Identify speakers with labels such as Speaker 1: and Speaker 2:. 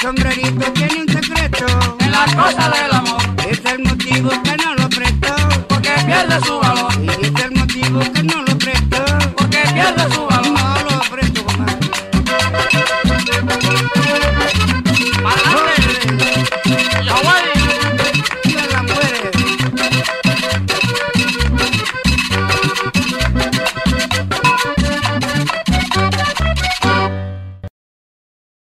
Speaker 1: sombrerito